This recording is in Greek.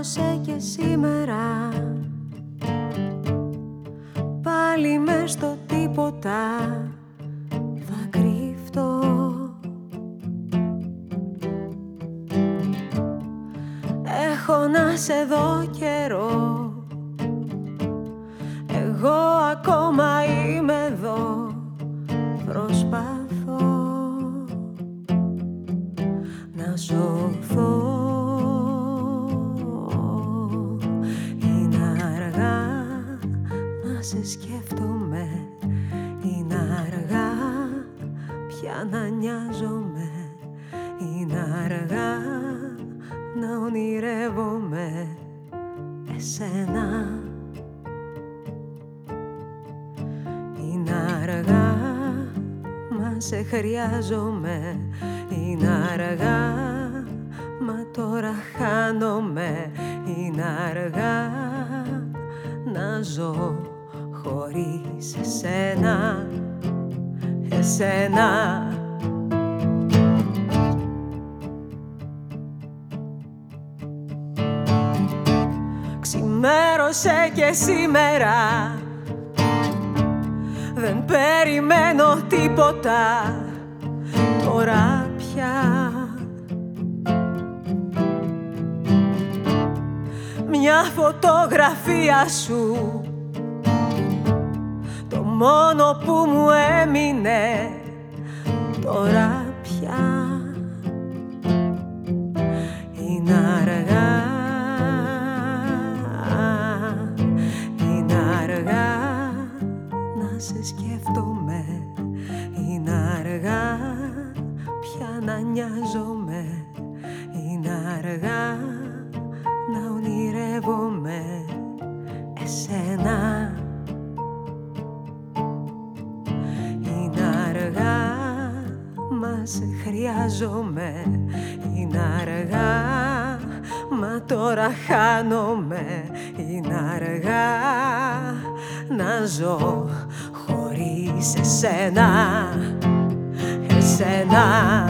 Ξημέρωσε και σήμερα. Πάλι μες στο τίποτα. Θα κρύφτω. Έχω να σε δω καιρό. Εγώ ακόμα είμαι εδώ. Προσπαθώ να σωθώ σε σκέφτομαι. Είναι αργά πια να νοιάζομαι. Είναι αργά να ονειρεύομαι. Εσένα. Είναι αργά μα σε χρειάζομαι. Είναι αργά μα τώρα χάνομαι. Είναι αργά να ζω χωρίς εσένα, εσένα. Ξημέρωσε και σήμερα. Δεν περιμένω τίποτα τώρα πια. Μια φωτογραφία σου μόνο που μου έμεινε. Τώρα πια είναι αργά. Είναι αργά να σε σκέφτομαι. Είναι αργά πια να νοιάζομαι. Είναι αργά να ονειρεύομαι. Εσένα σε χρειάζομαι. Είναι αργά Μα τώρα χάνομαι. Είναι αργά Να ζω χωρίς εσένα. Εσένα